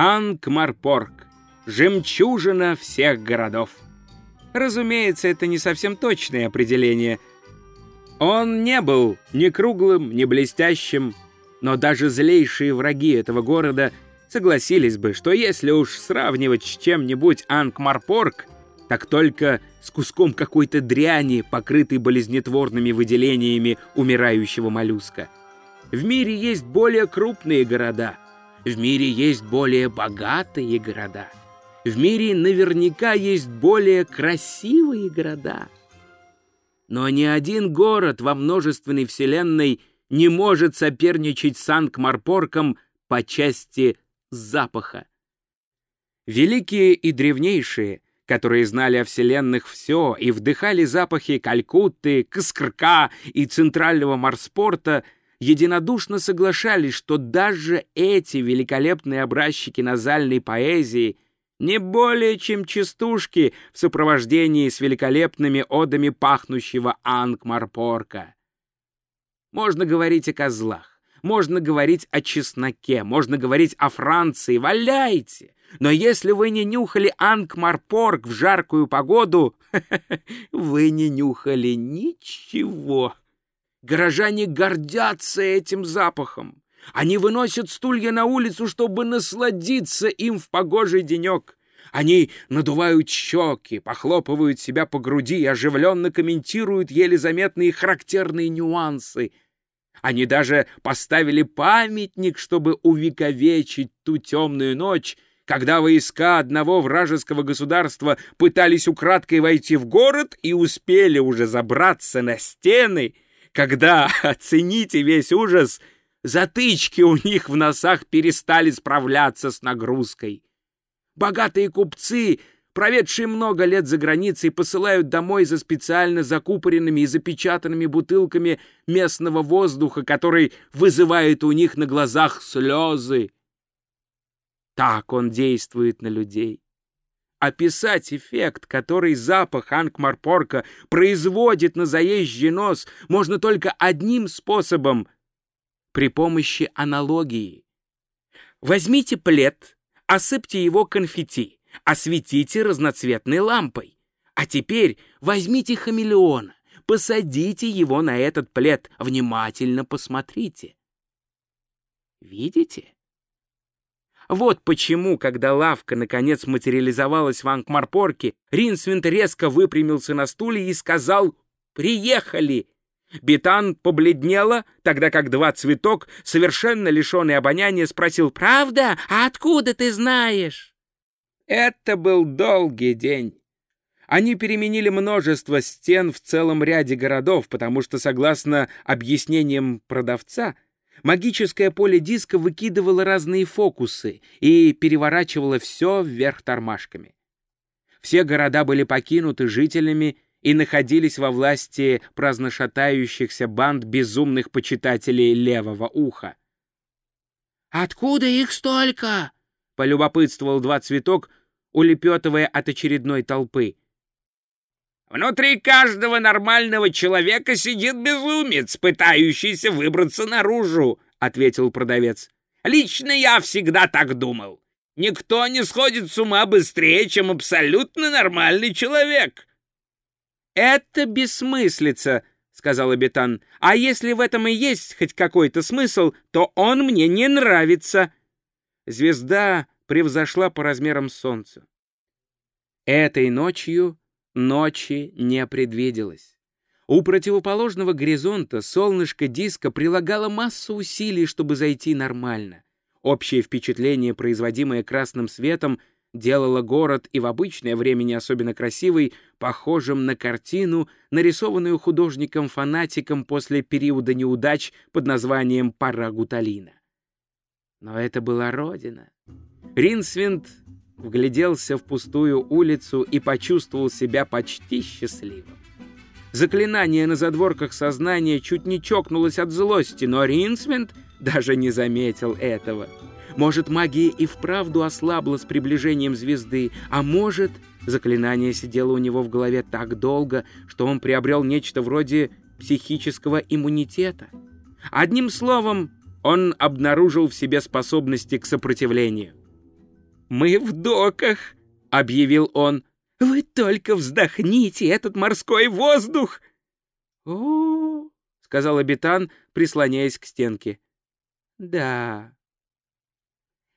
Анкмарпорг, жемчужина всех городов. Разумеется, это не совсем точное определение. Он не был ни круглым, ни блестящим, но даже злейшие враги этого города согласились бы, что если уж сравнивать с чем-нибудь Анкмарпорг, так только с куском какой-то дряни, покрытой болезнетворными выделениями умирающего моллюска. В мире есть более крупные города, в мире есть более богатые города, в мире наверняка есть более красивые города. Но ни один город во множественной вселенной не может соперничать с Анкмарпорком по части запаха. Великие и древнейшие, которые знали о вселенных все и вдыхали запахи Калькутты, Каскрка и Центрального морспорта, единодушно соглашались, что даже эти великолепные образчики назальной поэзии не более чем частушки в сопровождении с великолепными одами пахнущего Ангмарпорка. Можно говорить о козлах, можно говорить о чесноке, можно говорить о Франции, валяйте! Но если вы не нюхали Ангмарпорг в жаркую погоду, вы не нюхали ничего. Горожане гордятся этим запахом. Они выносят стулья на улицу, чтобы насладиться им в погожий денек. Они надувают щеки, похлопывают себя по груди и оживленно комментируют еле заметные характерные нюансы. Они даже поставили памятник, чтобы увековечить ту темную ночь, когда войска одного вражеского государства пытались украдкой войти в город и успели уже забраться на стены, когда, оцените весь ужас, затычки у них в носах перестали справляться с нагрузкой. Богатые купцы, проведшие много лет за границей, посылают домой за специально закупоренными и запечатанными бутылками местного воздуха, который вызывает у них на глазах слезы. Так он действует на людей. Описать эффект, который запах Анкмарпорка производит на заезжий нос, можно только одним способом — при помощи аналогии. Возьмите плед, осыпьте его конфетти, осветите разноцветной лампой. А теперь возьмите хамелеона, посадите его на этот плед, внимательно посмотрите. Видите? Вот почему, когда лавка наконец материализовалась в Ангмарпорке, Ринсвинд резко выпрямился на стуле и сказал «Приехали!». Бетан побледнела, тогда как два цветок, совершенно лишенный обоняния, спросил «Правда? А откуда ты знаешь?» Это был долгий день. Они переменили множество стен в целом ряде городов, потому что, согласно объяснениям продавца, Магическое поле диска выкидывало разные фокусы и переворачивало все вверх тормашками. Все города были покинуты жителями и находились во власти праздношатающихся банд безумных почитателей левого уха. «Откуда их столько?» — полюбопытствовал два цветок, улепетывая от очередной толпы. Внутри каждого нормального человека сидит безумец, пытающийся выбраться наружу, — ответил продавец. Лично я всегда так думал. Никто не сходит с ума быстрее, чем абсолютно нормальный человек. Это бессмыслица, — сказал Абитан. А если в этом и есть хоть какой-то смысл, то он мне не нравится. Звезда превзошла по размерам солнца. Этой ночью Ночи не предвиделось. У противоположного горизонта солнышко диска прилагало массу усилий, чтобы зайти нормально. Общее впечатление, производимое красным светом, делало город и в обычное время не особенно красивый, похожим на картину, нарисованную художником-фанатиком после периода неудач под названием «Пора гуталина». Но это была родина. Ринсвинд вгляделся в пустую улицу и почувствовал себя почти счастливым. Заклинание на задворках сознания чуть не чокнулось от злости, но Ринсвинд даже не заметил этого. Может, магия и вправду ослабла с приближением звезды, а может, заклинание сидело у него в голове так долго, что он приобрел нечто вроде психического иммунитета. Одним словом, он обнаружил в себе способности к сопротивлению. «Мы в доках», — объявил он. «Вы только вздохните этот морской воздух!» «О, — сказал Абитан, прислоняясь к стенке. «Да».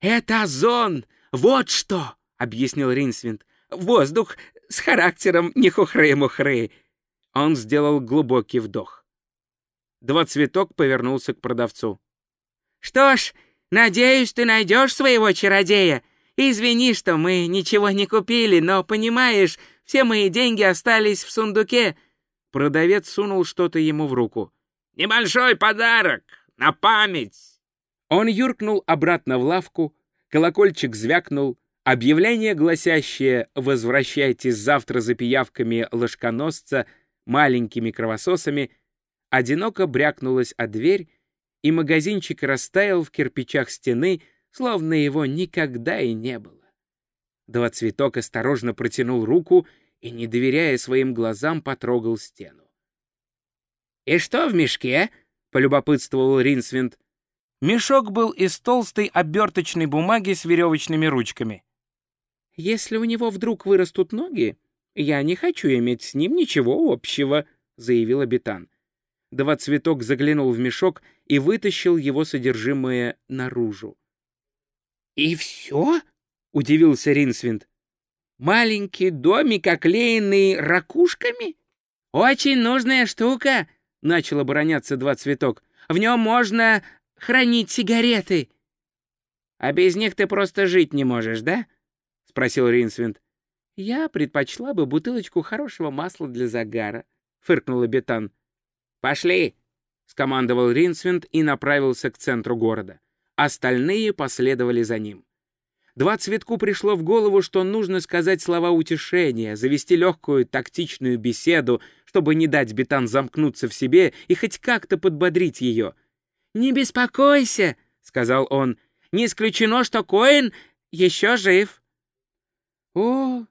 «Это озон! Вот что!» — объяснил Ринсвинд. «Воздух с характером не хухры-мухры». Он сделал глубокий вдох. Два цветок повернулся к продавцу. «Что ж, надеюсь, ты найдешь своего чародея. Извини, что мы ничего не купили, но, понимаешь, все мои деньги остались в сундуке». Продавец сунул что-то ему в руку. «Небольшой подарок, на память!» Он юркнул обратно в лавку, колокольчик звякнул, объявление, гласящее «Возвращайтесь завтра за пиявками ложконосца маленькими кровососами», одиноко брякнулось о дверь, и магазинчик растаял в кирпичах стены, словно его никогда и не было. Два цветок осторожно протянул руку и, не доверяя своим глазам, потрогал стену. «И что в мешке?» — полюбопытствовал Ринсвинд. Мешок был из толстой оберточной бумаги с веревочными ручками. «Если у него вдруг вырастут ноги, я не хочу иметь с ним ничего общего», — заявил Абитан. Два цветок заглянул в мешок и вытащил его содержимое наружу. «И все?» — удивился Ринсвинд. «Маленький домик, оклеенный ракушками? Очень нужная штука!» — начал обороняться два цветок. «В нем можно хранить сигареты!» «А без них ты просто жить не можешь, да?» — спросил Ринсвинд. «Я предпочла бы бутылочку хорошего масла для загара», — фыркнула Бетан. «Пошли!» — скомандовал Ринсвинд и направился к центру города. Остальные последовали за ним. Два цветку пришло в голову, что нужно сказать слова утешения, завести легкую тактичную беседу, чтобы не дать Бетан замкнуться в себе и хоть как-то подбодрить ее. «Не беспокойся», — сказал он, — «не исключено, что Коин еще жив». «О,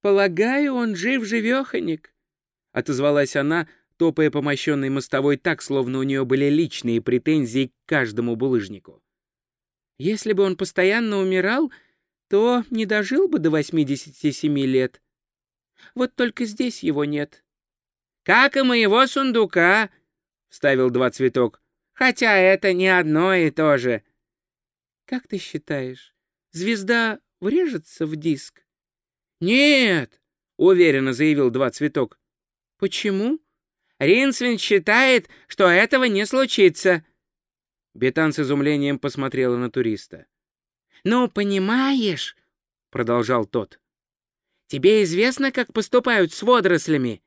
полагаю, он жив-живеханик», — отозвалась она, топая по мощенной мостовой так, словно у нее были личные претензии к каждому булыжнику. Если бы он постоянно умирал, то не дожил бы до 87 лет. Вот только здесь его нет. — Как и моего сундука, — вставил два цветок, — хотя это не одно и то же. — Как ты считаешь, звезда врежется в диск? — Нет, — уверенно заявил два цветок. — Почему? Ринсвин считает, что этого не случится». Бетан с изумлением посмотрела на туриста. «Ну, понимаешь», — продолжал тот, — «тебе известно, как поступают с водорослями?»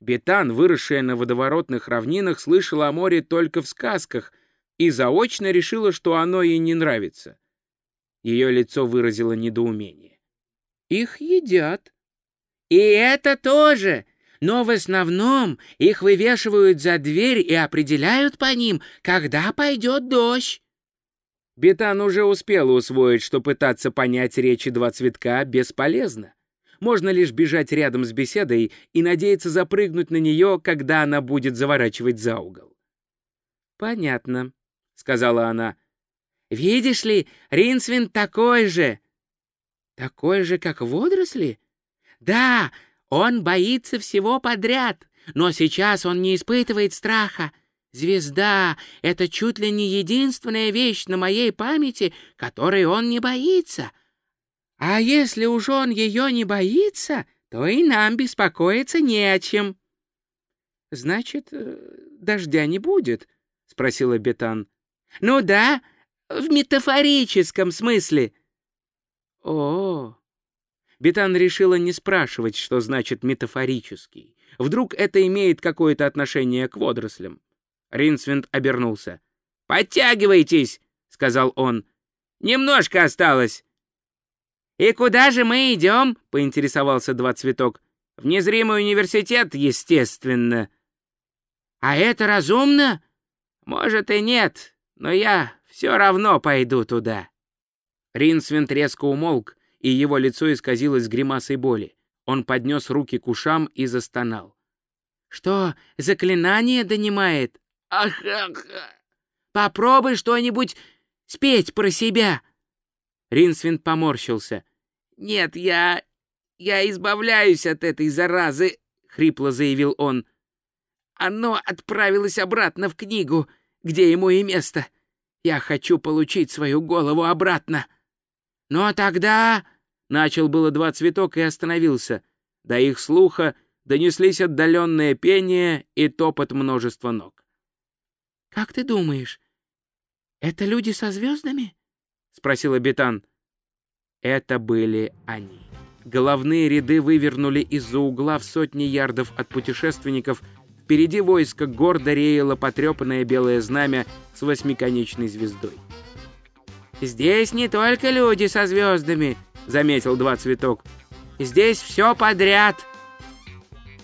Бетан, выросшая на водоворотных равнинах, слышала о море только в сказках и заочно решила, что оно ей не нравится. Ее лицо выразило недоумение. «Их едят». «И это тоже!» Но в основном их вывешивают за дверь и определяют по ним, когда пойдет дождь. Бетан уже успел усвоить, что пытаться понять речи два цветка бесполезно. Можно лишь бежать рядом с беседой и надеяться запрыгнуть на нее, когда она будет заворачивать за угол. «Понятно», — сказала она. «Видишь ли, Ринсвин такой же». «Такой же, как водоросли?» «Да, он боится всего подряд, но сейчас он не испытывает страха. Звезда — это чуть ли не единственная вещь на моей памяти, которой он не боится. А если уж он ее не боится, то и нам беспокоиться не о чем. — Значит, э, дождя не будет? — спросила Бетан. — Ну да, в метафорическом смысле. — О, Бетан решила не спрашивать, что значит «метафорический». Вдруг это имеет какое-то отношение к водорослям. Ринсвинд обернулся. «Подтягивайтесь!» — сказал он. «Немножко осталось!» «И куда же мы идем?» — поинтересовался Два Цветок. «В незримый университет, естественно». «А это разумно?» «Может и нет, но я все равно пойду туда». Ринсвинд резко умолк, и его лицо исказилось гримасой боли. Он поднес руки к ушам и застонал. «Что, заклинание донимает? Ах, ах, Попробуй что-нибудь спеть про себя!» Ринсвинд поморщился. «Нет, я... я избавляюсь от этой заразы», — хрипло заявил он. «Оно отправилось обратно в книгу, где ему и место. Я хочу получить свою голову обратно». «Но тогда...» — начал было два цветок и остановился. До их слуха донеслись отдаленное пение и топот множества ног. «Как ты думаешь, это люди со звездами?» — спросил Абитан. Это были они. Головные ряды вывернули из-за угла в сотни ярдов от путешественников. Впереди войска гордо реяло потрепанное белое знамя с восьмиконечной звездой. «Здесь не только люди со звездами», — заметил два цветок. «Здесь все подряд».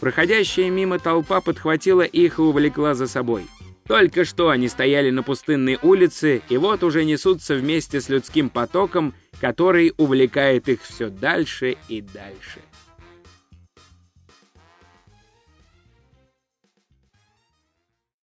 Проходящая мимо толпа подхватила их и увлекла за собой. Только что они стояли на пустынной улице, и вот уже несутся вместе с людским потоком, который увлекает их все дальше и дальше.